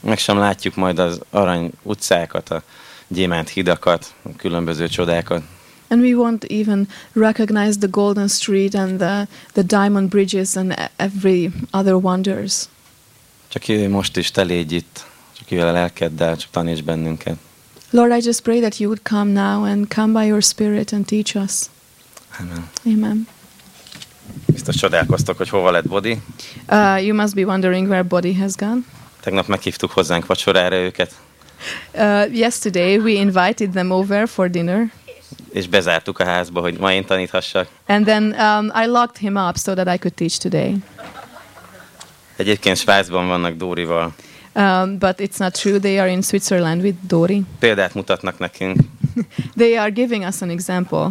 Meg sem látjuk majd az arany utcákat, a gyémánt hidakat, a különböző csodákat. And we won't even recognize the golden street and the, the diamond bridges and every other wonders. Csak most is, te légy itt, csak jöjj a lelkeddel, csak taníts bennünket. Lord, I just pray that you would come now and come by your Spirit and teach us. Amen. Amen. Biztos csodálkoztok, hogy hova lett Bodi. Uh, you must be wondering where Body has gone. Tegnap meghívtuk hozzánk vacsorára őket, Uh, yesterday, we invited them over for dinner. és bezártuk a házba, hogy ma én taníthassak. And then um, I locked him up so that I could teach today. Egyébként Svájcban vannak Dórival. Um, but it's not true. They are in Switzerland with Dori. Példát mutatnak nekünk. They are giving us an example.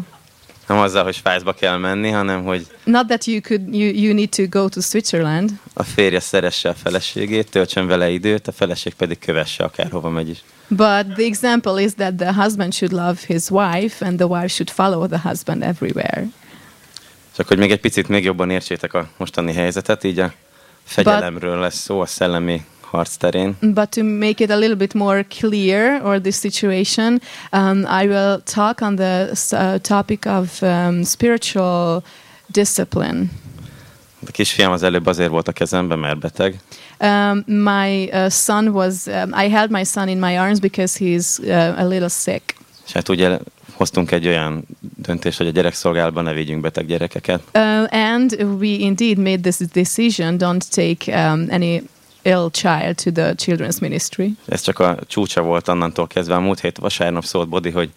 Nem azzal, hogy Svájcba kell menni, hanem hogy Not that you could you, you need to go to Switzerland, a férje szeresse a feleségét, töltsön vele időt, a feleség pedig kövesse akárhova megy is. but the example is that the husband should love his wife and the wife should follow the husband everywhere. Csak hogy még egy picit még jobban értsétek a mostani helyzetet, így a fegyelemről lesz szó a szellemi. But to make it a little bit more clear, or this situation, um, I will talk on the uh, topic of um, spiritual discipline. A kisfiam az előbb azért volt a kezemben, mert beteg, Um, my uh, son was, um, I held my son in my arms because he's uh, a little sick. és hát ugye hoztunk egy olyan döntést, hogy a gyerekszolgálatban ne vigyünk beteg gyerekeket. Uh, and we indeed made this decision don't take um, any ill child to the children's ministry. Ez csak a csúcsa volt annantól kezdve. A múlt hét vasárnap szólt Bodi, hogy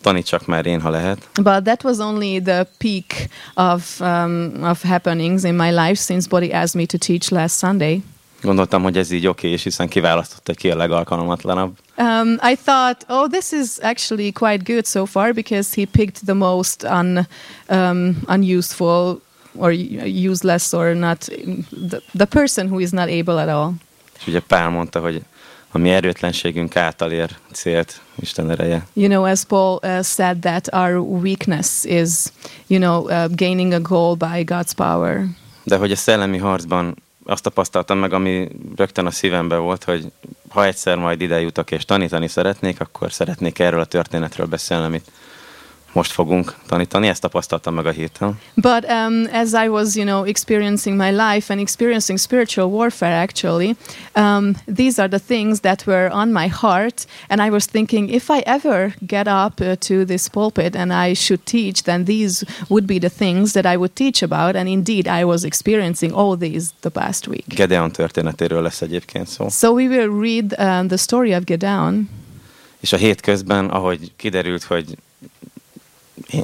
tanítsak már én, ha lehet. But that was only the peak of, um, of happenings in my life since Body asked me to teach last Sunday. Gondoltam, hogy ez így oké, és hiszen kiválasztotta ki a legalkalmatlanabb. Um, I thought, oh, this is actually quite good so far because he picked the most un, um, unuseful or useless or not the, the person who is not able at all. És ugye Pál mondta, hogy a mi erőtlenségünk által ér célt Isten ereje. You know, as Paul uh, said, that our weakness is, you know, uh, gaining a goal by God's power. De hogy a szellemi harcban azt tapasztaltam meg, ami rögtön a szívemben volt, hogy ha egyszer majd ide jutok és tanítani szeretnék, akkor szeretnék erről a történetről beszélni, amit most fogunk tanítani. Ezt tapasztaltam meg a héten. But um, as I was, you know, experiencing my life and experiencing spiritual warfare, actually, um, these are the things that were on my heart. And I was thinking, if I ever get up uh, to this pulpit and I should teach, then these would be the things that I would teach about. And indeed, I was experiencing all these the past week. Gedeon történetéről lesz egyébként szó. So we will read um, the story of Gedeon. És a hét közben, ahogy kiderült, hogy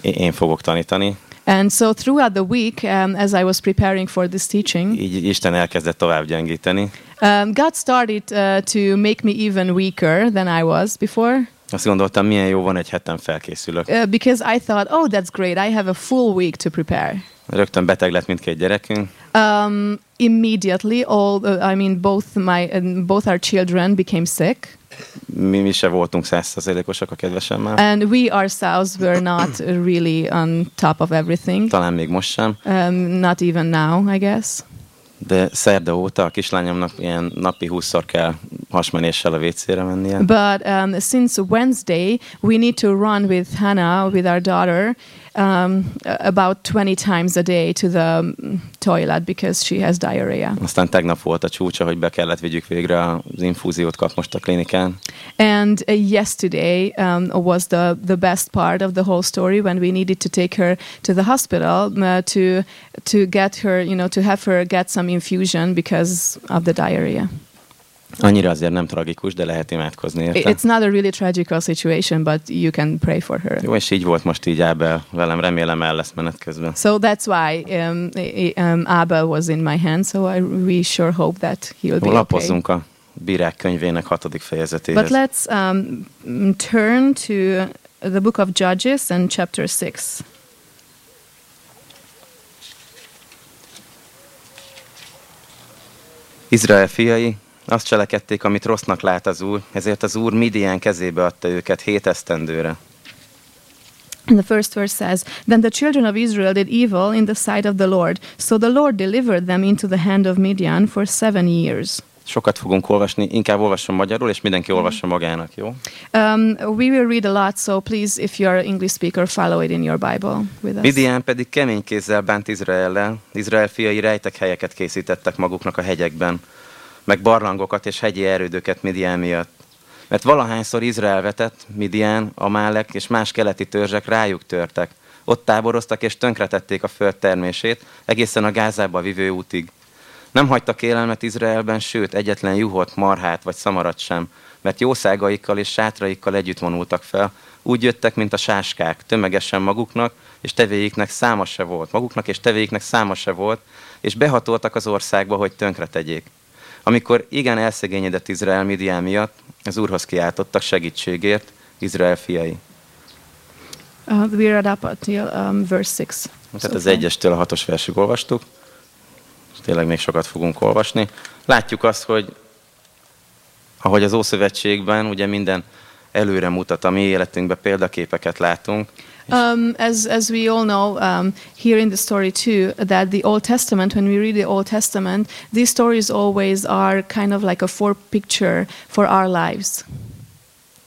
én- fogok tanítani, And so throughout the week, um, as I was preparing for this teaching, így Isten elkezdett tovább gyengíteni. Um, God started uh, to make me even weaker than I was before Azt gondoltam, milyen jó van, egy heten felkészülök. uh, because I thought, oh, that's great. I have a full week to prepare. Rögtön beteg lett mindkét gyerekünk, Um, immediately, all uh, I mean, both my uh, both our children became sick, mi, mi se voltunk százszerzékosak a kedvesemmel. and we ourselves were not really on top of everything. Talán még most sem. Um, not even now, I guess. De szerda óta a kislányomnak ilyen napi 20-szor kell hasmenéssel a WC-re mennie. But um, since Wednesday, we need to run with Hannah, with our daughter, um, about 20 times a day to the um, toilet because she has diarrhea. Aztán tegnap volt a csúcsa, hogy be kellett vigyük végre az infúziót kap most a klinikán. And uh, yesterday um, was the, the best part of the whole story when we needed to take her to the hospital uh, to to get her, you know, to have her get some infusion because of the diarrhea. Annyira azért nem tragikus, de lehet imádkozni érte. It's not a really tragical situation, but you can pray for her. Jó, és így volt most így Ábel velem, remélem el lesz menet közben. So that's why um, um, Abel was in my hand. So I we sure hope that he will be okay. Lapozzunk a bírák könyvének hatodik fejezetéhez. But let's um, turn to the book of Judges and chapter six. Izrael fiai azt cselekedték, amit rossznak lát az Úr, ezért az Úr Midian kezébe adta őket hét esztendőre. And the first verse says, Then the children of Israel did evil in the sight of the Lord. So the Lord delivered them into the hand of Midian for seven years. Sokat fogunk olvasni, inkább olvasson magyarul, és mindenki Mhm. olvassa magának, jó? Um, we will read a lot, so please, if you're an English speaker, follow it in your Bible with us. Midian pedig kemény kézzel bánt Izraellel. Izrael fiai rejtek helyeket készítettek maguknak a hegyekben, meg barlangokat és hegyi erődöket Midian miatt. Mert valahányszor Izrael vetett, Midian, Amálek és más keleti törzsek rájuk törtek. Ott táboroztak és tönkretették a föld termését, egészen a Gázába vivő útig. Nem hagytak élelmet Izraelben, sőt, egyetlen juhot, marhát vagy szamarat sem, mert jószágaikkal és sátraikkal együtt vonultak fel, úgy jöttek, mint a sáskák, tömegesen maguknak, és tevéiknek száma se volt. Maguknak és tevéiknek száma se volt, és behatoltak az országba, hogy tönkre tegyék. Amikor igen elszegényedett Izrael Midian miatt, az Úrhoz kiáltottak segítségért, Izrael fiai. Uh, we read up until um, verse 6. Tehát az egyestől a hatos versig olvastuk, tényleg még sokat fogunk olvasni. Látjuk azt, hogy ahogy az Ószövetségben ugye minden előre mutat, a mi életünkben példaképeket látunk, Um, as, as we all know um, here in the story too, that the Old Testament, when we read the Old Testament, these stories always are kind of like a fore picture for our lives.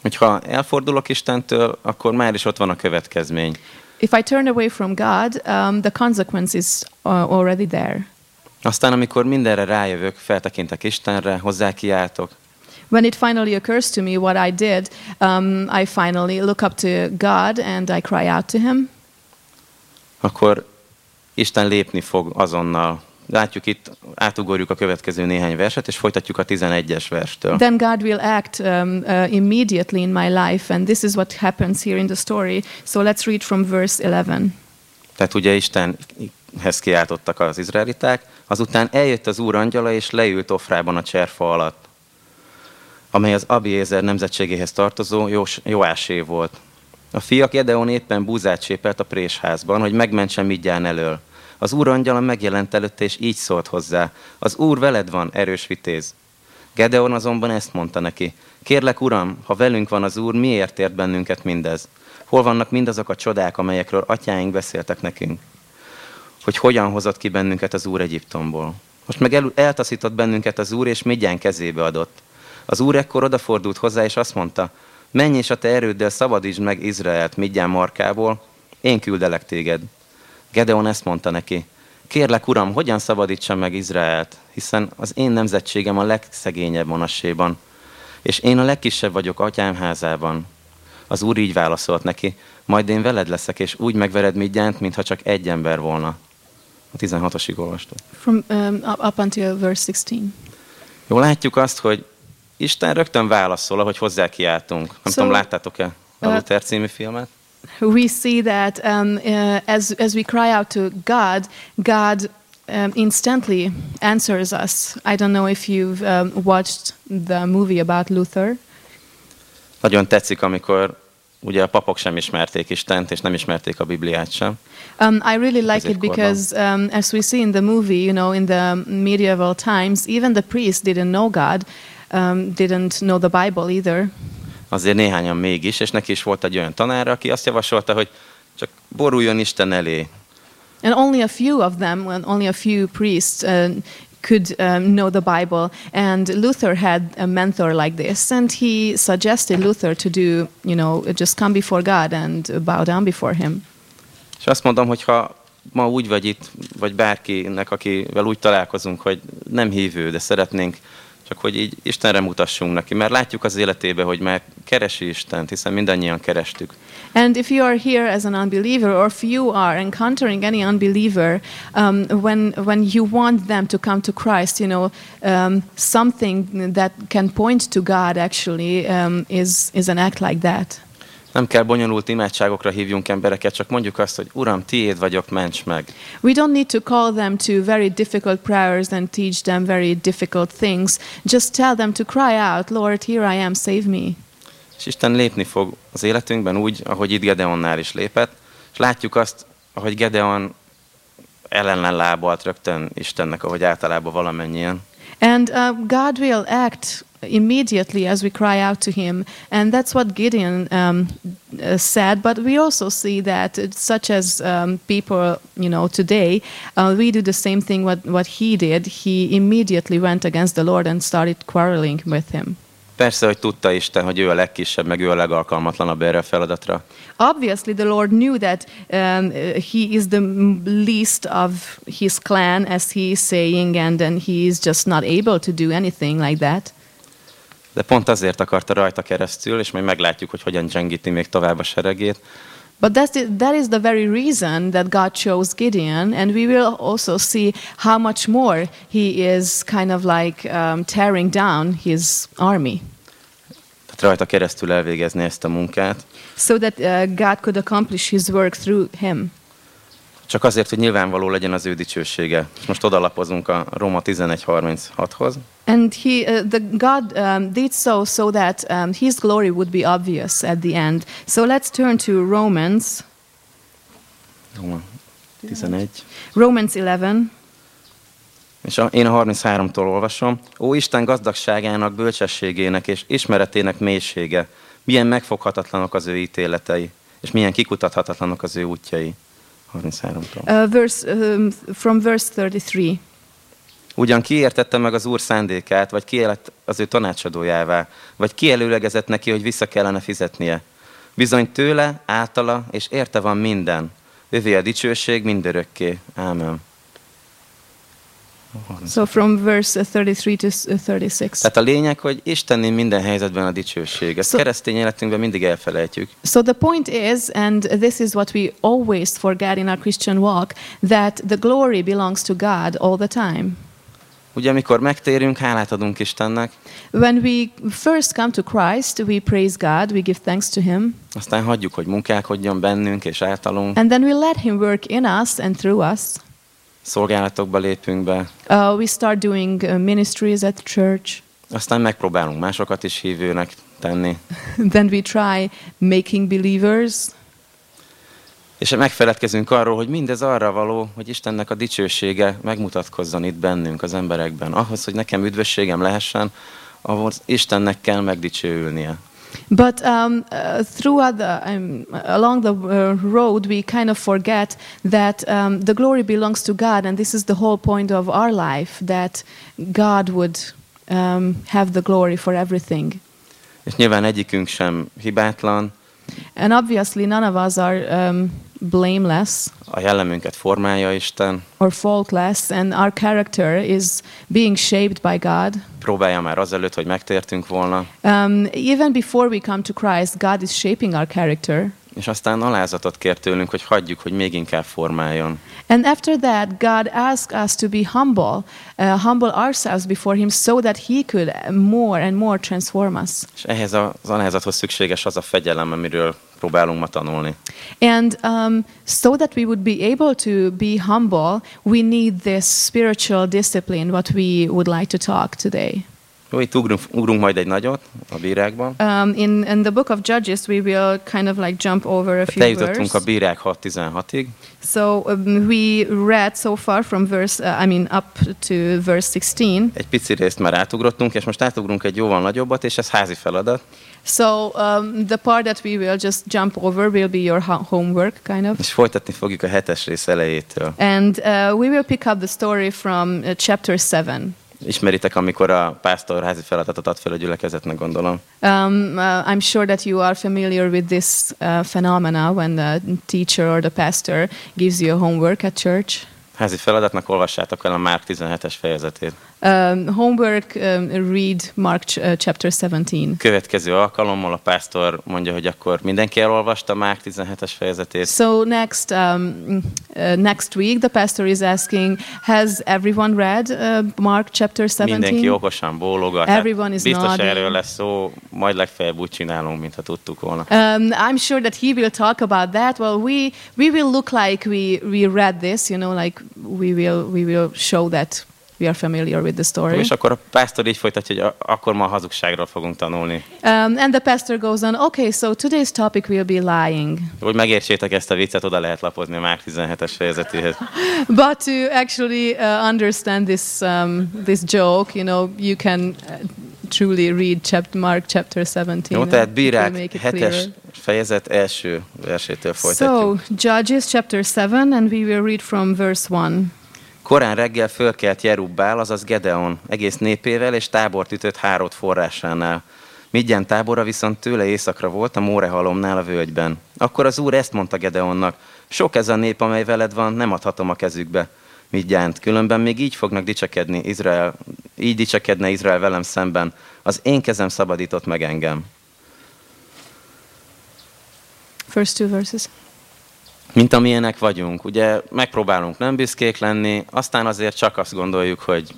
hogyha elfordulok Istentől, akkor már is ott van a következmény. If I turn away from God, um, the consequence is uh, already there. Aztán, amikor mindenre rájövök, feltekintek Istenre, hozzá kiáltok, When it finally occurs to me what I did, um, I finally look up to God and I cry out to Him. akkor Isten lépni fog azonnal. Látjuk itt, átugorjuk a következő néhány verset, és folytatjuk a 11-es verstől. Then God will act um, uh, immediately in my life, and this is what happens here in the story. So let's read from verse 11. Tehát ugye Istenhez kiáltottak az izraeliták, azután eljött az úr angyala, és leült Ofrában a cserfa alatt, amely az Abiézer nemzetségéhez tartozó Joásé volt. A fiak Edeon éppen búzát csépelt a présházban, hogy megmentse Midján elől. Az úr angyala megjelent előtte, és így szólt hozzá. Az úr veled van, erős vitéz. Gedeon azonban ezt mondta neki. Kérlek, uram, ha velünk van az úr, miért ért bennünket mindez? Hol vannak mindazok a csodák, amelyekről atyáink beszéltek nekünk? Hogy hogyan hozott ki bennünket az úr Egyiptomból? Most meg el, eltaszított bennünket az úr, és Midján kezébe adott. Az úr ekkor odafordult hozzá, és azt mondta, menj és a te erőddel szabadítsd meg Izraelt Midján markából, én küldelek téged. Gedeon ezt mondta neki, kérlek uram, hogyan szabadítsam meg Izraelt, hiszen az én nemzetségem a legszegényebb monasséban, és én a legkisebb vagyok atyám házában. Az úr így válaszolt neki, majd én veled leszek, és úgy megvered Midjánt, mintha csak egy ember volna. A 16-osig olvastuk. From um, up, until verse 16. Jól látjuk azt, hogy Isten rögtön válaszol, ahogy hozzá kiáltunk. Nem So- tudom, láttátok-e a Uh, Luther című filmet? We see that um, uh, as, as we cry out to God, God um, instantly answers us. I don't know if you've um, watched the movie about Luther. Nagyon tetszik, amikor ugye a papok sem ismerték Istent, és nem ismerték a Bibliát sem. Um, I really like Ezért it because, um, as we see in the movie, you know, in the medieval times, even the priests didn't know God, um, didn't know the Bible either. Azért néhányan mégis, és neki is volt egy olyan tanára, aki azt javasolta, hogy csak boruljon Isten elé. And only a few of them, and only a few priests, uh, could um, know the Bible. And Luther had a mentor like this, and he suggested Luther to do, you know, just come before God and bow down before Him. És azt mondom, hogy ha ma úgy vagy itt, vagy bárkinek, akivel úgy találkozunk, hogy nem hívő, de szeretnénk csak hogy így Istenre mutassunk neki, mert látjuk az életébe, hogy már keresi Istent, hiszen mindannyian kerestük. And if you are here as an unbeliever, or if you are encountering any unbeliever, um, when when you want them to come to Christ, you know, um, something that can point to God actually um, is is an act like that. Nem kell bonyolult imádságokra hívjunk embereket, csak mondjuk azt, hogy Uram, tiéd vagyok, ments meg. We don't need to call them to very difficult prayers and teach them very difficult things. Just tell them to cry out, Lord, here I am, save me. És Isten lépni fog az életünkben úgy, ahogy itt Gedeonnál is lépett, és látjuk azt, ahogy Gedeon ellenen lábalt rögtön Istennek, ahogy általában valamennyien. And uh, God will act immediately as we cry out to Him. And that's what Gideon um, uh, sad, but we also see that, such as um, people, you know, today, uh, we do the same thing what, what he did. He immediately went against the Lord and started quarreling with him. Persze, hogy tudta Isten, hogy ő a legkisebb, meg ő a legalkalmatlanabb erre a feladatra. Obviously, the Lord knew that um, he is the least of his clan, as he is saying, and then he is just not able to do anything like that. De pont azért akarta rajta keresztül, és majd meglátjuk, hogy hogyan gyengíti még tovább a seregét, But that's the, that is the very reason that God chose Gideon, and we will also see how much more he is kind of like um, tearing down his army, tehát rajta keresztül elvégezni ezt a munkát, so that uh, God could accomplish his work through him. Csak azért, hogy nyilvánvaló legyen az ő dicsősége. És most odalapozunk a Róma 11.36-hoz. And he, uh, the God um, did so so that um, his glory would be obvious at the end. So let's turn to Romans, Róma 11. Romans 11. És a, én a 33-tól olvasom. Ó Isten gazdagságának, bölcsességének és ismeretének mélysége, milyen megfoghatatlanok az ő ítéletei, és milyen kikutathatatlanok az ő útjai. 33-tól. Uh, verse, um, from verse 33. Ugyan ki értette meg az Úr szándékát, vagy ki lett az ő tanácsadójává, vagy ki előlegezett neki, hogy vissza kellene fizetnie. Bizony tőle, általa és érte van minden. Övé a dicsőség mindörökké. Ámen. So from verse 33 to s- 36. Tehát a lényeg, hogy Istenné minden helyzetben a dicsőség. Ezt Szó- keresztény életünkben mindig elfelejtjük. So the point is, and this is what we always forget in our Christian walk, that the glory belongs to God all the time. Ugye, amikor megtérünk, hálát adunk Istennek, When we first come to Christ, we praise God, we give thanks to Him, aztán hagyjuk, hogy munkálkodjon bennünk és általunk, and then we let Him work in us and through us. Szolgálatokba lépünk be, Uh, we start doing uh, ministries at church. aztán megpróbálunk másokat is hívőnek tenni, then we try making believers. és megfeledkezünk arról, hogy mindez arra való, hogy Istennek a dicsősége megmutatkozzon itt bennünk, az emberekben. Ahhoz, hogy nekem üdvösségem lehessen, ahhoz Istennek kell megdicsőülnie. But um, uh, throughout the, um, along the uh, road, we kind of forget that um, the glory belongs to God, and this is the whole point of our life that God would um, have the glory for everything. És nyilván egyikünk sem hibátlan, And obviously, none of us are um, blameless a jellemünket formálja Isten, or faultless, and our character is being shaped by God. próbálja már azelőtt, hogy megtértünk volna, Um, even before we come to Christ, God is shaping our character. és aztán alázatot kér tőlünk, hogy hagyjuk, hogy még inkább formáljon. And after that, God asked us to be humble, uh, humble ourselves before Him so that He could more and more transform us. És ehhez az alázathoz szükséges az a fegyelem, amiről próbálunk ma tanulni. And um, so that we would be able to be humble, we need this spiritual discipline, what we would like to talk today. Jó, itt ugrunk, ugrunk majd egy nagyot a bírákban. Um, in, in the book of Judges, we will kind of like jump over a few Eljutottunk a bírák 6.16-ig, So um, we read so far from verse, uh, I mean, up to verse 16. egy pici részt már átugrottunk, és most átugrunk egy jóval nagyobbat, és ez házi feladat. So um, the part that we will just jump over will be your ho- homework, kind of. És folytatni fogjuk a hetes rész elejétől. And uh, we will pick up the story from uh, chapter 7. Ismeritek, amikor a pásztor házi feladatot ad fel a gyülekezetnek, gondolom. Um, uh, I'm sure that you are familiar with this uh, phenomena when the teacher or the pastor gives you a homework at church. Házi feladatnak olvassátok el a Márk 17-es fejezetét. Um, homework, um, read Mark uh, chapter 17. Következő alkalommal a pásztor mondja, hogy akkor mindenki elolvasta Márk 17-es fejezetét. So next um, uh, next week, the pastor is asking, has everyone read uh, Mark chapter 17? Mindenki okosan bólogat. hát Everyone is Biztos nodding. erről lesz szó, majd legfeljebb úgy csinálunk, mintha tudtuk volna. Um, I'm sure that he will talk about that. Well, we we will look like we we read this, you know, like we will we will show that we are familiar with the story. És akkor a pásztor így folytatja, hogy akkor ma a hazugságról fogunk tanulni. Um, and the pastor goes on. Okay, so today's topic will be lying, Hogy megértsétek ezt a viccet, oda lehet lapozni a Márk 17-es fejezetéhez. but to actually uh, understand this um, this joke, you know, you can uh, truly read chapter, Mark chapter 17. Jó, tehát bírák make it hetes clearer. fejezet első versétől folytatjuk. So, Judges chapter 7, and we will read from verse 1. Korán reggel fölkelt Jerubbál, azaz Gedeon, egész népével, és tábort ütött Hárod forrásánál. Midján tábora viszont tőle északra volt, a Mórehalomnál a völgyben. Akkor az úr ezt mondta Gedeonnak, sok ez a nép, amely veled van, nem adhatom a kezükbe. Midjánt, különben még így fognak dicsekedni Izrael, így dicsekedne Izrael velem szemben. Az én kezem szabadított meg engem. First two verses. Mint amilyenek vagyunk. Ugye megpróbálunk nem büszkék lenni, aztán azért csak azt gondoljuk, hogy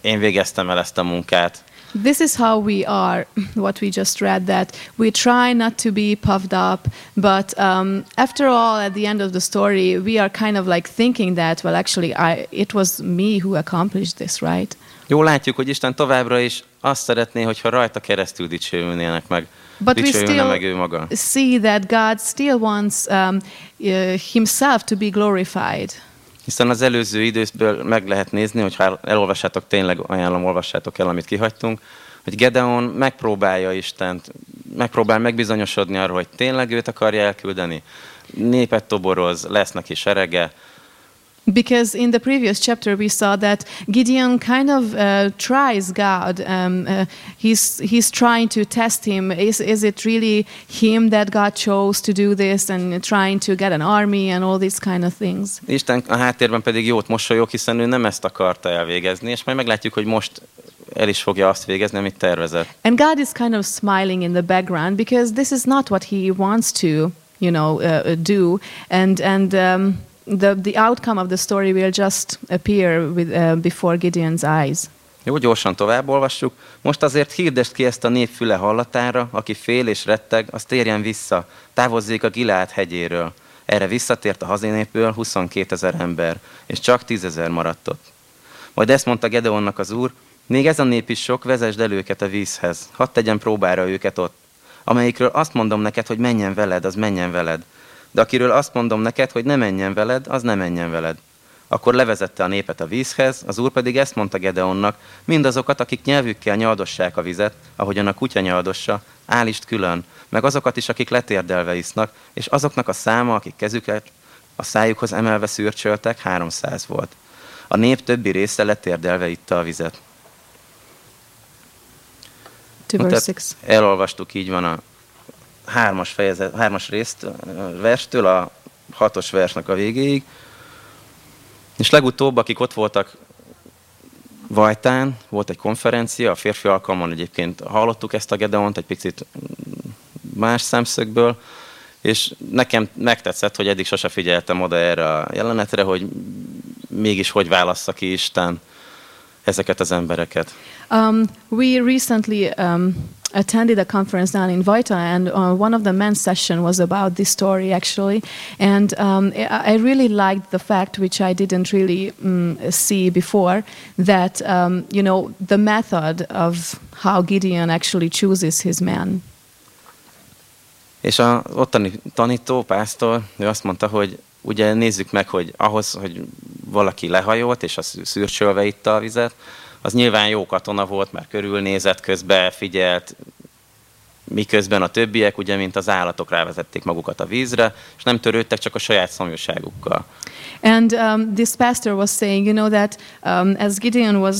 én végeztem el ezt a munkát, This is how we are, what we just read, that we try not to be puffed up, but um, after all, at the end of the story, we are kind of like thinking that, well, actually, I, it was me who accomplished this, right? Jól látjuk, hogy Isten továbbra is azt szeretné, hogyha rajta keresztül dicsőülnének meg. But we still see that God still wants um, uh, Himself to be glorified. Hiszen az előző időszből meg lehet nézni, hogyha elolvassátok, tényleg ajánlom, olvassátok el, amit kihagytunk, hogy Gedeon megpróbálja Istent, megpróbál megbizonyosodni arról, hogy tényleg őt akarja elküldeni. Népet toboroz, lesz neki serege, Because in the previous chapter we saw that Gideon kind of uh, tries God. Um, uh, he's he's trying to test him. Is is it really him that God chose to do this, and trying to get an army and all these kind of things. Isten a háttérben pedig jót mosolyog, hiszen ő nem ezt akarta elvégezni, és majd meglátjuk, hogy most el is fogja azt végezni, amit tervezett. And God is kind of smiling in the background because this is not what He wants to, you know, uh, do, and and. Um, the, the outcome of the story will just appear with, uh, before Gideon's eyes. Jó, gyorsan tovább olvassuk. Most azért hirdest ki ezt a nép füle hallatára, aki fél és retteg, az térjen vissza, távozzék a Gileát hegyéről. Erre visszatért a hazinépből 22 ezer ember, és csak 10 ezer maradt ott. Majd ezt mondta Gedeonnak az úr, még ez a nép is sok, vezesd el őket a vízhez, hadd tegyen próbára őket ott. Amelyikről azt mondom neked, hogy menjen veled, az menjen veled. De akiről azt mondom neked, hogy ne menjen veled, az ne menjen veled. Akkor levezette a népet a vízhez, az úr pedig ezt mondta Gedeonnak, mindazokat, akik nyelvükkel nyaldossák a vizet, ahogyan a kutya nyaldossa, állist külön, meg azokat is, akik letérdelve isznak, és azoknak a száma, akik kezüket a szájukhoz emelve szürcsöltek, 300 volt. A nép többi része letérdelve itta a vizet. To Na, verse tehát 6. Elolvastuk, így van a hármas, fejezet, hármas részt, verstől a hatos versnek a végéig. És legutóbb, akik ott voltak Vajtán, volt egy konferencia, a férfi alkalmon egyébként hallottuk ezt a Gedeont egy picit más szemszögből, és nekem megtetszett, hogy eddig sose figyeltem oda erre a jelenetre, hogy mégis hogy válassza ki Isten ezeket az embereket. Um, we recently um, attended a conference down in Vita, and uh, one of the men's session was about this story actually. And um, I really liked the fact, which I didn't really um, see before, that um, you know the method of how Gideon actually chooses his men. És a ottani tanító, pásztor, ő azt mondta, hogy ugye nézzük meg, hogy ahhoz, hogy valaki lehajolt, és a szürcsölve itta a vizet, az nyilván jó katona volt, mert körülnézett közben, figyelt, miközben a többiek, ugye, mint az állatok rávezették magukat a vízre, és nem törődtek csak a saját szomjúságukkal. And um, this pastor was saying, you know, that um, as Gideon was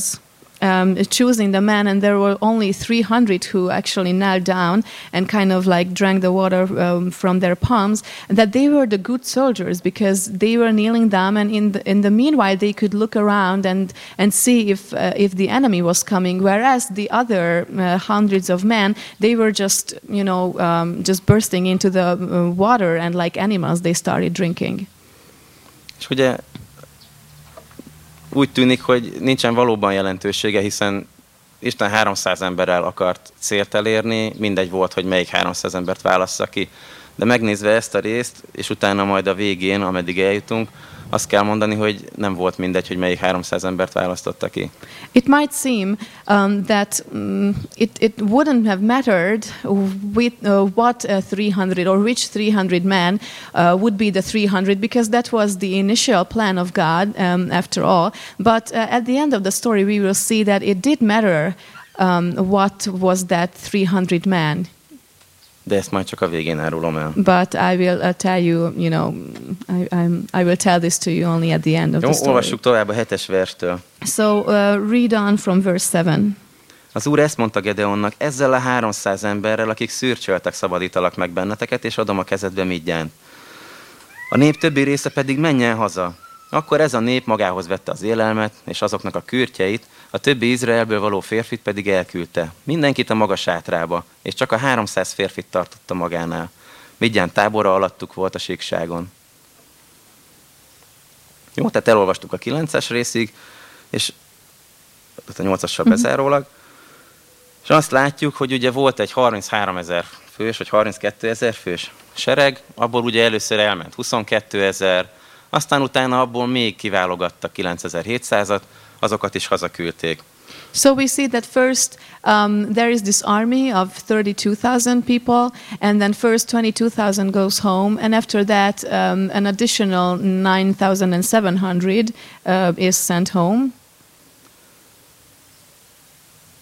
um, choosing the men, and there were only 300 who actually knelt down and kind of like drank the water um, from their palms, that they were the good soldiers because they were kneeling down, and in the, in the meanwhile, they could look around and, and see if, uh, if the enemy was coming, whereas the other uh, hundreds of men, they were just, you know, um, just bursting into the uh, water, and like animals, they started drinking. És ugye úgy tűnik, hogy nincsen valóban jelentősége, hiszen Isten 300 emberrel akart célt elérni, mindegy volt, hogy melyik 300 embert válassza ki. De megnézve ezt a részt, és utána majd a végén, ameddig eljutunk, azt kell mondani, hogy nem volt mindegy, hogy melyik 300 embert választotta ki. It might seem um, that um, it, it wouldn't have mattered with uh, what uh, 300 or which 300 men uh, would be the 300 because that was the initial plan of God um, after all. But uh, at the end of the story, we will see that it did matter um, what was that 300 men. De ezt majd csak a végén árulom el. But I will uh, tell you, you know, I, I'm, I will tell this to you only at the end of Jó, the story. olvassuk tovább a hetes verstől. So uh, read on from verse 7. Az úr ezt mondta Gedeonnak, ezzel a 300 emberrel, akik szürcsöltek, szabadítalak meg benneteket, és adom a kezedbe mindjárt. A nép többi része pedig menjen haza. Akkor ez a nép magához vette az élelmet, és azoknak a kürtjeit, a többi Izraelből való férfit pedig elküldte. Mindenkit a maga sátrába, és csak a 300 férfit tartotta magánál. Midján tábora alattuk volt a síkságon. Jó, tehát elolvastuk a 9-es részig, és tehát a 8-assal bezárólag, és azt látjuk, hogy ugye volt egy 33 ezer fős, vagy 32 ezer fős sereg, abból ugye először elment 22 ezer, aztán utána abból még kiválogattak 9700-at, azokat is hazaküldték. So we see that first um, there is this army of 32,000 people, and then first 22,000 goes home, and after that, um, an additional 9,700 uh, is sent home.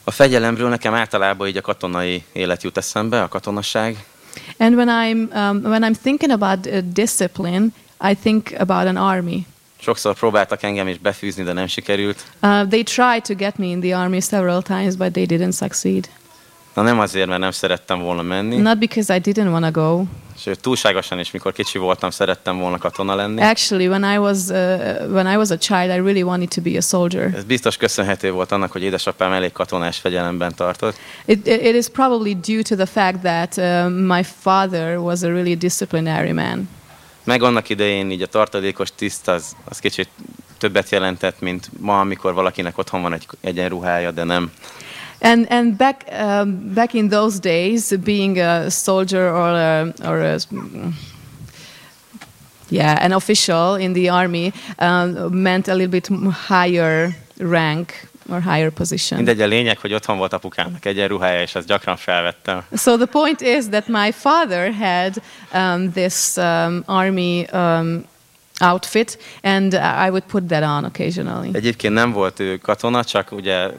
A fegyelemről nekem általában így a katonai élet jut eszembe, a katonasság. And when I'm um, when I'm thinking about uh, discipline, I think about an army. Sokszor próbáltak engem is befűzni, de nem sikerült. Uh, they tried to get me in the army several times, but they didn't succeed. Na nem azért, mert nem szerettem volna menni, Not because I didn't want to go. sőt túlságosan is, mikor kicsi voltam, szerettem volna katona lenni. Actually, when I was uh, when I was a child, I really wanted to be a soldier. Ez biztos köszönhető volt annak, hogy édesapám elég katonás fegyelemben tartott. It, it it is probably due to the fact that uh, my father was a really disciplinary man. Meg annak idején így a tartalékos tiszt az, az kicsit többet jelentett, mint ma, amikor valakinek otthon van egy egyenruhája, de nem. And and back um, back in those days, being a soldier or a, or a yeah an official in the army um, meant a little bit higher rank or higher position. Mindegy, a lényeg, hogy otthon volt apukámnak egyenruhája, és azt gyakran felvettem. So the point is that my father had um, this um, army um, outfit, and I would put that on occasionally. Egyébként nem volt ő katona, csak ugye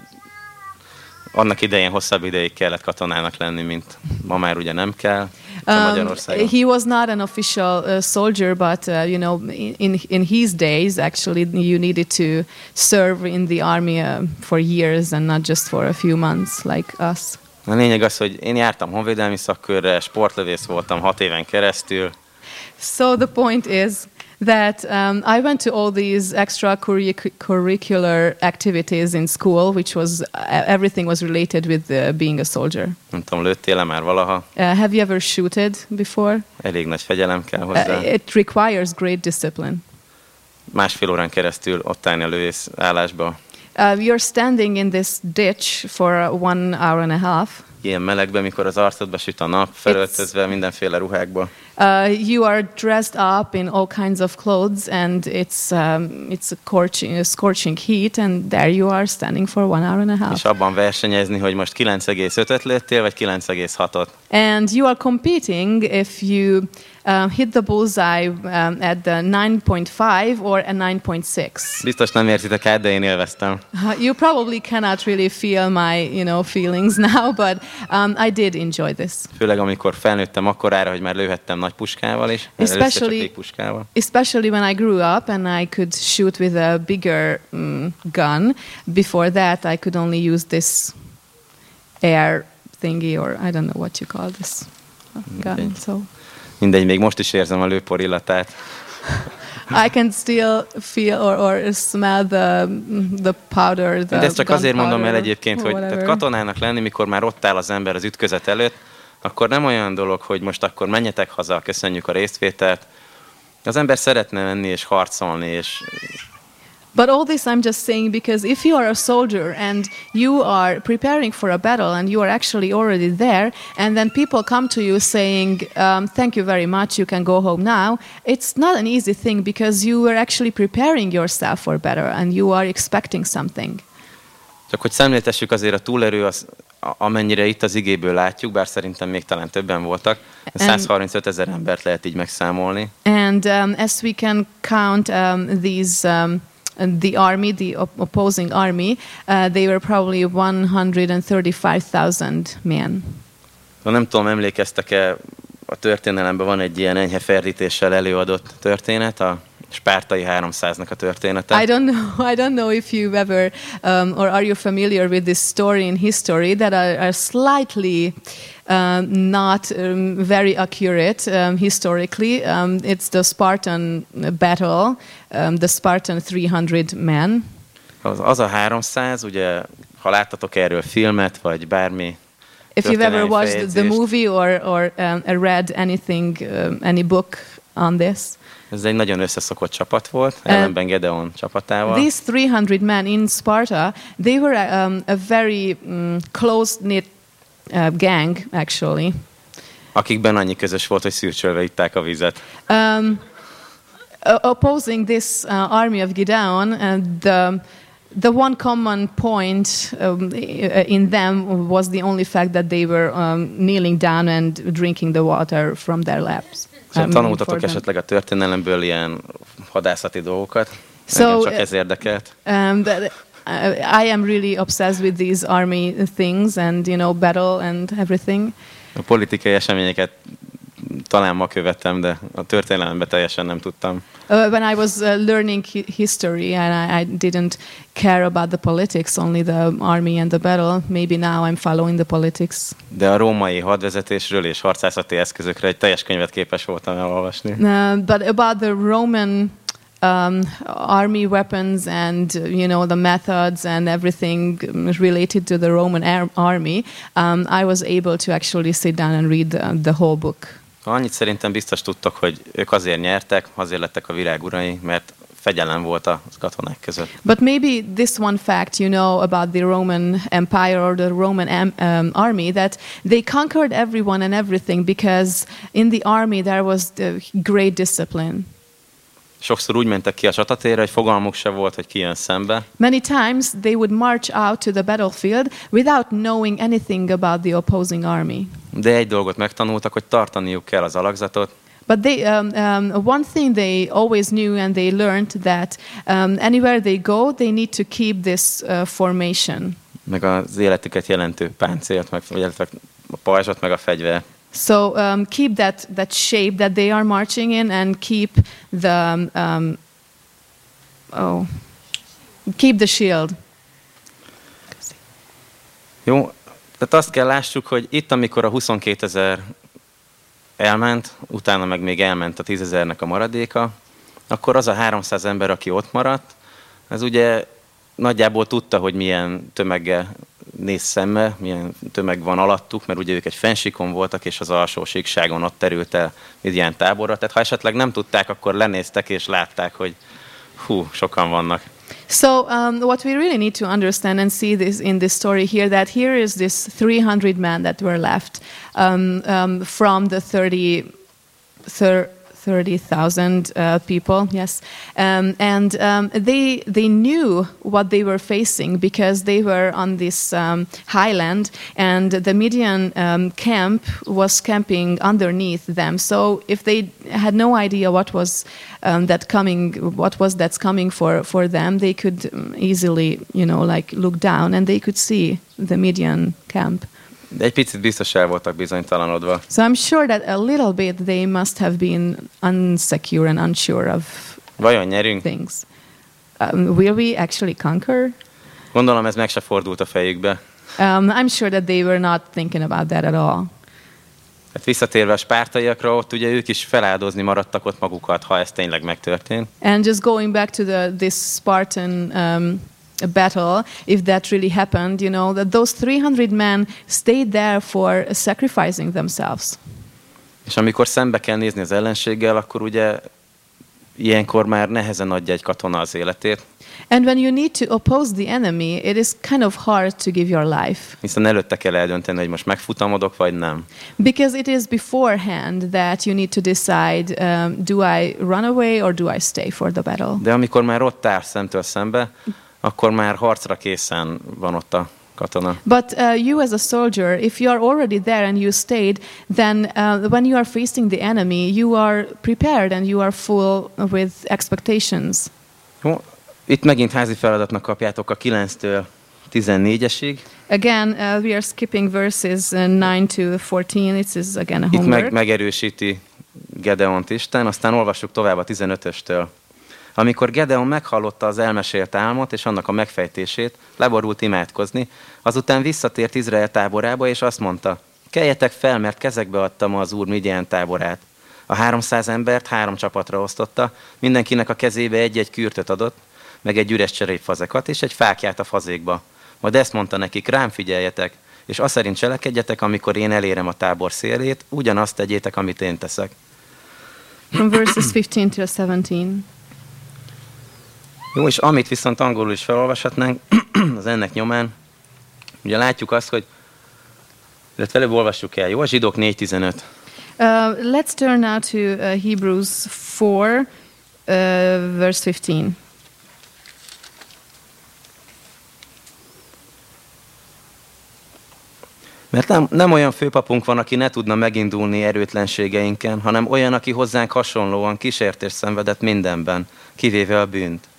annak idején hosszabb ideig kellett katonának lenni, mint ma már ugye nem kell. Um, he was not an official uh, soldier, but uh, you know, in in his days, actually, you needed to serve in the army uh, for years and not just for a few months, like us. A lényeg az, hogy én jártam honvédelmi szakkörre, sportlövész voltam hat éven keresztül, So the point is that um, I went to all these extracurricular activities in school, which was uh, everything was related with uh, being a soldier. nem tudom, már valaha, Uh, have you ever shooted before? elég nagy fegyelem kell hozzá. Uh, it requires great discipline. Másfél órán keresztül ott állni a lővész állásba, Uh, you're standing in this ditch for one hour and a half. Ilyen melegben, mikor az arcodba süt a nap, felöltözve mindenféle ruhákba. Uh, you are dressed up in all kinds of clothes, and it's um, it's a scorching, a scorching heat, and there you are standing for one hour and a half. És abban versenyezni, hogy most 9,5-öt lőttél, vagy 9,6-ot. And you are competing if you um, hit the bullseye um, at the 9.5 or a 9.6. Biztos nem érzitek át, de én élveztem. Uh, you probably cannot really feel my, you know, feelings now, but um, I did enjoy this. Főleg amikor felnőttem akkorára, hogy már lőhettem nagy puskával is, Especially- puskával. Especially when I grew up and I could shoot with a bigger mm, gun. Before that, I could only use this air thingy, or I don't know what you call this gun. Okay. So Mindegy, még most is érzem a lőpor illatát. I can still feel or, or smell the the powder. The De ezt csak azért mondom el egyébként, hogy tehát katonának lenni, mikor már ott áll az ember az ütközet előtt, akkor nem olyan dolog, hogy most akkor menjetek haza, köszönjük a résztvételt. Az ember szeretne menni és harcolni, és But all this I'm just saying because if you are a soldier and you are preparing for a battle and you are actually already there, and then people come to you saying, um, Thank you very much, you can go home now, it's not an easy thing because you were actually preparing yourself for better and you are expecting something. csak hogy szemléltessük azért a túlerő, az, amennyire itt az igéből látjuk, bár szerintem még talán többen voltak, And- 135 ezer embert lehet így megszámolni. And um, as we can count um, these um, the army, the op- opposing army, uh, they were probably 135,000 men. Nem tudom, emlékeztek-e, a történelemben van egy ilyen enyhe ferdítéssel előadott történet, a Spártai 300-nak a története. I don't know. I don't know if you've ever, um, or are you familiar with this story in history that are, are slightly um, not um, very accurate um, historically. Um, it's the Spartan battle, um, the Spartan 300 men. Az, az a 300, ugye, ha láttatok erről filmet, vagy bármi If you've ever watched the movie or, or um, read anything, um, any book on this, Ez egy nagyon összeszokott csapat volt, ellenben Gedeon csapatával. These 300 men in Sparta, they were um, a very um, close-knit uh, gang, actually. akikben annyi közös volt, hogy szürcsölve itták a vizet. Um, opposing this uh, army of Gideon, and the, the one common point um, in them was the only fact that they were um, kneeling down and drinking the water from their laps. Um, tanultatok esetleg a történelemből ilyen hadászati dolgokat? So, Engem csak ez érdekelt. Um, that, uh, I am really obsessed with these army things and you know battle and everything. A politikai eseményeket talán ma követtem, de a történelemben teljesen nem tudtam. Uh, when I was uh, learning hi- history and I, I didn't care about the politics, only the army and the battle. Maybe now I'm following the politics. De a római hadvezetésről és harcászati eszközökre egy teljes könyvet képes voltam elolvasni. Uh, but about the Roman um, army weapons and you know the methods and everything related to the Roman ar- army, um, I was able to actually sit down and read the, the whole book. Annyit szerintem biztos tudtok, hogy ők azért nyertek, azért lettek a világ urai, mert fegyelem volt a katonák között. But maybe this one fact you know about the Roman Empire or the Roman am, um, army that they conquered everyone and everything because in the army there was the great discipline. Sokszor úgy mentek ki a csatatérre, hogy fogalmuk se volt, hogy ki jön szembe, Many times they would march out to the battlefield without knowing anything about the opposing army. De egy dolgot megtanultak, hogy tartaniuk kell az alakzatot, But they, um, um, one thing they always knew and they learned that um, anywhere they go, they need to keep this uh, formation. meg az életüket jelentő páncélt, meg illetve a pajzsot, meg a fegyver. So um, keep that, that shape that they are marching in and keep the um, oh keep the shield. Jó, tehát azt kell lássuk, hogy itt, amikor a 22 ezer elment, utána meg még elment a 10 ezernek a maradéka, akkor az a 300 ember, aki ott maradt, ez ugye nagyjából tudta, hogy milyen tömeggel néz szembe, milyen tömeg van alattuk, mert ugye ők egy fensikon voltak, és az alsó síkságon ott terült el Midian táborra. Tehát ha esetleg nem tudták, akkor lenéztek és látták, hogy hú, sokan vannak. So um, what we really need to understand and see this in this story here that here is this 300 men that were left um, um, from the 30. Thir- 30,000 uh, people, yes. Um, and um, they, they knew what they were facing because they were on this um, highland and the Midian um, camp was camping underneath them. So if they had no idea what was um, that coming, what was that's coming for, for them, they could um, easily, you know, like look down and they could see the Midian camp. De egy picit biztos el voltak bizonytalanodva. So I'm sure that a little bit they must have been unsecure and unsure of Vajon nyerünk? things. Um, will we actually conquer? Gondolom ez meg se fordult a fejükbe. Um, I'm sure that they were not thinking about that at all. Hát visszatérve a spártaiakra, ott ugye ők is feláldozni maradtak ott magukat, ha ez tényleg megtörtént. And just going back to the this Spartan um, battle, if that really happened, you know, that those 300 men stayed there for sacrificing themselves. És amikor szembe kell nézni az ellenséggel, akkor ugye ilyenkor már nehezen adja egy katona az életét, And when you need to oppose the enemy, it is kind of hard to give your life. hiszen előtte kell eldönteni, hogy most megfutamodok, vagy nem. Because it is beforehand that you need to decide um, do I run away or do I stay for the battle? De amikor már ott áll szemtől szembe, akkor már harcra készen van ott a katona. But uh, you, as a soldier, if you are already there and you stayed, then uh, when you are facing the enemy, you are prepared and you are full with expectations. Jó? Itt megint házi feladatnak kapjátok a 9-től 14-esig. Again, uh, we are skipping verses uh, 9 to 14. This is again a Itt homework. meg, megerősíti Gedeont Isten, aztán olvassuk tovább a 15-östől. Amikor Gedeon meghallotta az elmesélt álmot és annak a megfejtését, leborult imádkozni, azután visszatért Izrael táborába, és azt mondta, keljetek fel, mert kezekbe adtam az úr Midian táborát. A 300 embert három csapatra osztotta, mindenkinek a kezébe egy-egy kürtöt adott, meg egy üres cserépfazekat és egy fákját a fazékba. Majd ezt mondta nekik, rám figyeljetek, és azt szerint cselekedjetek, amikor én elérem a tábor szélét, ugyanazt tegyétek, amit én teszek. From verses 15 to 17. Jó, és amit viszont angolul is felolvashatnánk, az ennek nyomán, ugye látjuk azt, hogy illetve előbb olvassuk el, jó? A zsidók 4.15. Uh, let's turn now to uh, Hebrews 4, uh, verse 15. Mert nem, nem olyan főpapunk van, aki ne tudna megindulni erőtlenségeinken, hanem olyan, aki hozzánk hasonlóan kísértést szenvedett mindenben, kivéve a bűnt.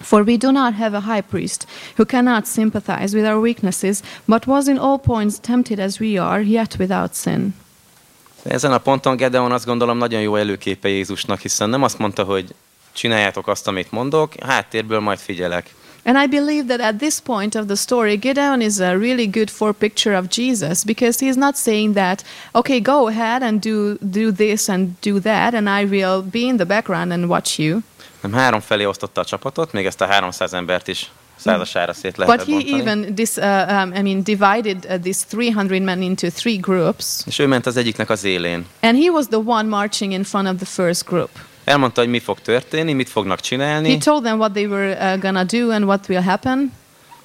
For we do not have a high priest who cannot sympathize with our weaknesses, but was in all points tempted as we are, yet without sin. Ezen a ponton Gedeon azt gondolom nagyon jó előképe Jézusnak, hiszen nem azt mondta, hogy csináljátok azt, amit mondok, háttérből majd figyelek. And I believe that at this point of the story, Gideon is a really good for picture of Jesus because he's not saying that, okay, go ahead and do, do this and do that, and I will be in the background and watch you. Nem három felé osztotta a csapatot, még ezt a 300 embert is százasára szét But lehetett he bontani. even this, uh, um, I mean, divided uh, these 300 men into three groups, És ő ment az egyiknek az élén. and he was the one marching in front of the first group. Elmondta, hogy mi fog történni, mit fognak He csinálni. told them what they were uh, gonna do and what will happen.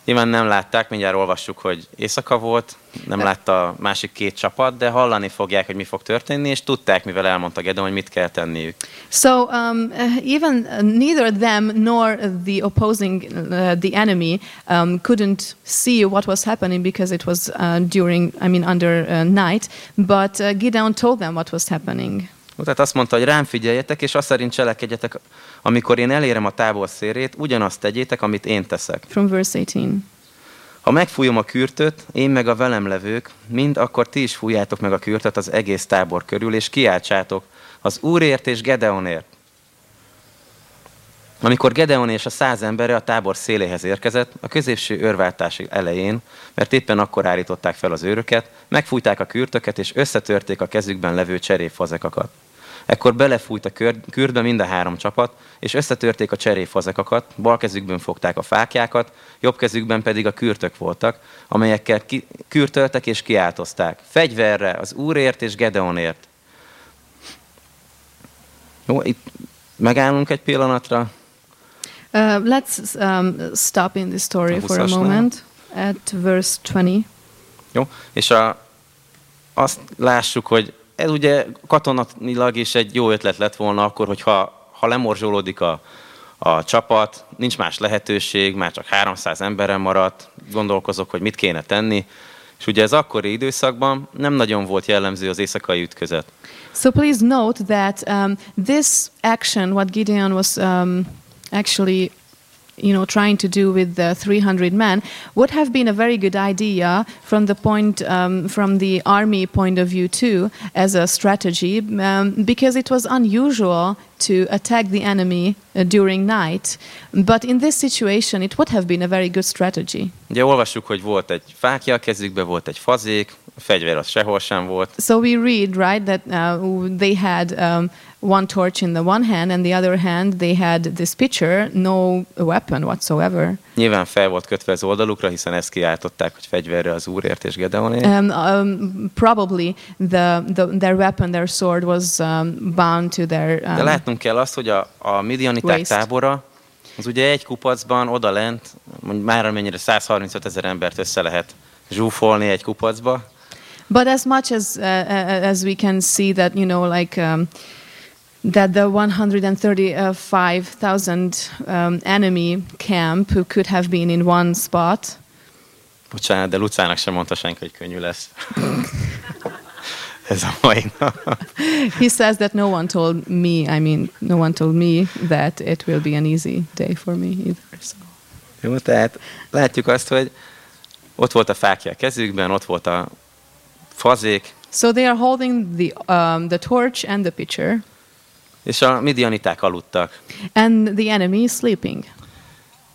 Nyilván nem látták, mindjárt olvassuk, hogy éjszaka volt, nem látta a másik két csapat, de hallani fogják, hogy mi fog történni, és tudták, mivel elmondta Gedeon, hogy mit kell tenniük. So um, uh, even uh, neither them nor the opposing, uh, the enemy, um, couldn't see what was happening because it was uh, during, I mean, under uh, night. But uh, Gideon told them what was happening. Tehát azt mondta, hogy rám figyeljetek, és azt szerint cselekedjetek, amikor én elérem a tábor szérét, ugyanazt tegyétek, amit én teszek. From verse 18. Ha megfújom a kürtöt, én meg a velem levők, mind akkor ti is fújjátok meg a kürtöt az egész tábor körül, és kiáltsátok az Úrért és Gedeonért. Amikor Gedeon és a száz embere a tábor széléhez érkezett, a középső őrváltás elején, mert éppen akkor állították fel az őröket, megfújták a kürtöket, és összetörték a kezükben levő cserépfazekakat. Ekkor belefújt a kür- kürdbe mind a három csapat, és összetörték a cserépfazekakat, bal kezükben fogták a fákjákat, jobb kezükben pedig a kürtök voltak, amelyekkel ki- kürtöltek és kiáltozták. Fegyverre, az Úrért és Gedeonért. Jó, itt megállunk egy pillanatra. Uh, let's um, stop in this story A for a 20-asnál. moment at verse 20. Jó? És a, azt lássuk, hogy ez ugye katonatilag is egy jó ötlet lett volna akkor, hogyha ha lemorzsolódik a, a csapat, nincs más lehetőség, már csak 300 emberen maradt, gondolkozok, hogy mit kéne tenni, és ugye ez akkori időszakban nem nagyon volt jellemző az éjszakai ütközet. So please note that um, this action, what Gideon was um, actually, you know, trying to do with the 300 men, would have been a very good idea from the point, um, from the army point of view too, as a strategy, um, because it was unusual to attack the enemy uh, during night. But in this situation, it would have been a very good strategy. Ugye olvassuk, hogy volt egy fákja a kezükbe, volt egy fazék, a fegyver az sehol sem volt, So we read, right, that uh, they had um, one torch in the one hand, and the other hand they had this pitcher, no weapon whatsoever. Nyilván fel volt kötve az oldalukra, hiszen ezt kiáltották, hogy fegyverre az Úrért és Gedeonért. Um, um, probably the, the their weapon, their sword, was um, bound to their. De Um, látnunk kell azt, hogy a, a midianiták Waste. tábora, az ugye egy kupacban oda lent, mondjuk már amennyire 135 ezer embert össze lehet zsúfolni egy kupacba, but as much as uh, uh, as we can see that you know, like. Um, that the 135,000 um, enemy camp who could have been in one spot bocsánat, de Lucának sem mondta senki, hogy könnyű lesz. ez a mai he says that no one told me, I mean, no one told me that it will be an easy day for me either. So. Jó, tehát látjuk azt, hogy ott volt a fákja a kezükben, ott volt a fazék, So they are holding the, um, the torch and the pitcher, és a midianiták aludtak. and the enemy is sleeping.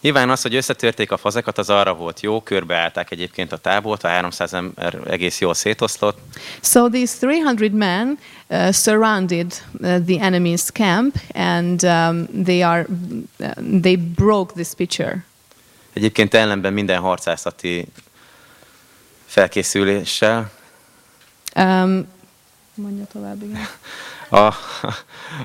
Nyilván az, hogy összetörték a fazekat, az arra volt jó, körbeállták egyébként a tábort, a 300 ember egész jól szétoszlott, So these 300 men uh, surrounded uh, the enemy's camp, and um, they are uh, they broke this pitcher. Egyébként ellenben minden harcászati felkészüléssel. Um, mondja tovább, igen. A,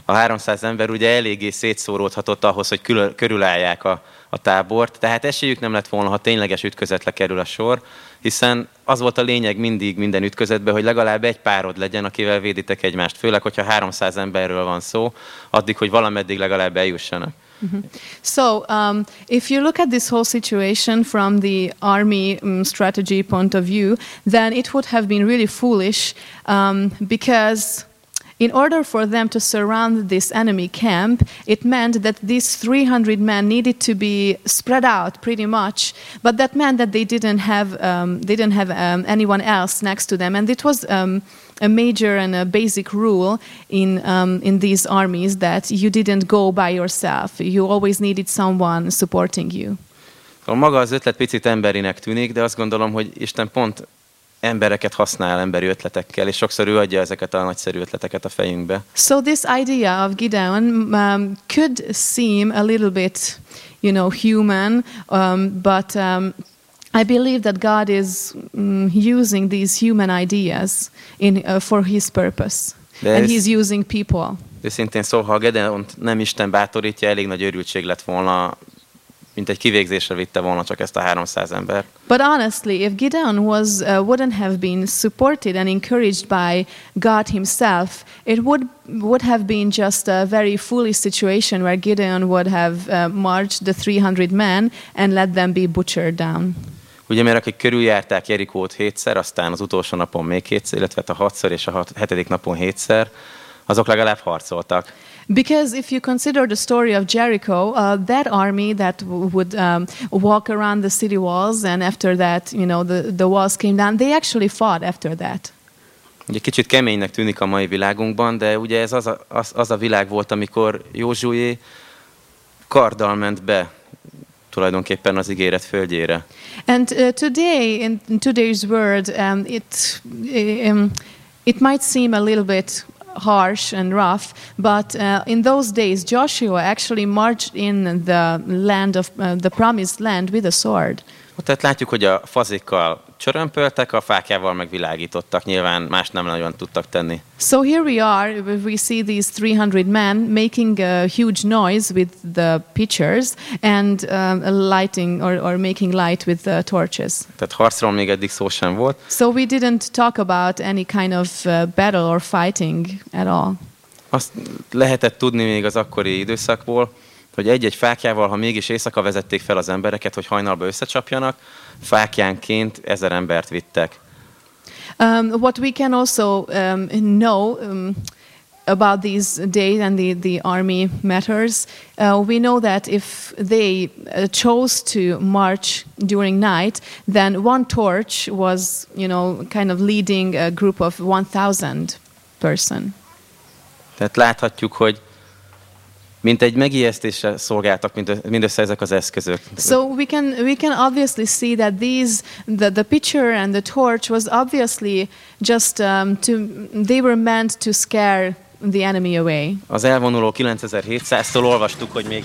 a 300 ember ugye eléggé szétszóródhatott ahhoz, hogy külö, körülállják a, a tábort, tehát esélyük nem lett volna, ha tényleges ütközetre kerül a sor, hiszen az volt a lényeg mindig minden ütközetben, hogy legalább egy párod legyen, akivel véditek egymást. Főleg, hogyha 300 emberről van szó, addig, hogy valameddig legalább eljussanak. So, um, if you look at this whole situation from the army um, strategy point of view, then it would have been really foolish um, because. In order for them to surround this enemy camp, it meant that these 300 men needed to be spread out pretty much. But that meant that they didn't have um, they didn't have um, anyone else next to them, and it was um, a major and a basic rule in um, in these armies that you didn't go by yourself. You always needed someone supporting you. Maga az ötlet picit emberinek tűnik, de azt gondolom, hogy Isten pont embereket használ emberi ötletekkel, és sokszor ő adja ezeket a nagyszerű ötleteket a fejünkbe. So this idea of Gideon um, could seem a little bit, you know, human, um, but um, I believe that God is mm, using these human ideas in uh, for His purpose, De and ez- He's using people. Őszintén szó, ha Gedeont nem Isten bátorítja, elég nagy örültség lett volna, mint egy kivégzésre vitte volna csak ezt a 300 ember. But honestly, if Gideon was uh, wouldn't have been supported and encouraged by God Himself, it would would have been just a very foolish situation where Gideon would have uh, marched the 300 men and let them be butchered down. Ugye, mert akik körüljárták Jerikót hétszer, aztán az utolsó napon még kétszer, illetve a hatszor és a hat, hetedik napon hétszer, azok legalább harcoltak. Because if you consider the story of Jericho, uh, that army that would um, walk around the city walls, and after that, you know, the, the walls came down, they actually fought after that. Ugye kicsit keménynek tűnik a mai világunkban, de ugye ez az a, az, az a világ volt, amikor Józsué karddal ment be tulajdonképpen az ígéret földjére. And uh, today, in, in today's world, um, it um, it might seem a little bit harsh and rough, but uh, in those days, Joshua actually marched in the land of uh, the promised land with a sword. Tehát látjuk, hogy a fazékkal csörömpöltek, a fákjával megvilágítottak, nyilván más nem nagyon tudtak tenni. So here we are. We see these 300 men making a huge noise with the pitchers and um, lighting or, or making light with the torches. Tehát harcról még eddig szó sem volt. So we didn't talk about any kind of uh, battle or fighting at all. Azt lehetett tudni még az akkori időszakból, hogy egy-egy fákjával, ha mégis éjszaka vezették fel az embereket, hogy hajnalba összecsapjanak, fákjánként ezer embert vittek. Um, what we can also um, know um, about these days and the, the army matters, uh, we know that if they uh, chose to march during night, then one torch was, you know, kind of leading a group of 1,000 person. Tehát láthatjuk, hogy mint egy megijesztésre szolgáltak mindö- mindössze ezek az eszközök. So we can we can obviously see that these the, the picture and the torch was obviously just um, to they were meant to scare the enemy away. Az elvonuló 9700-tól olvastuk, hogy még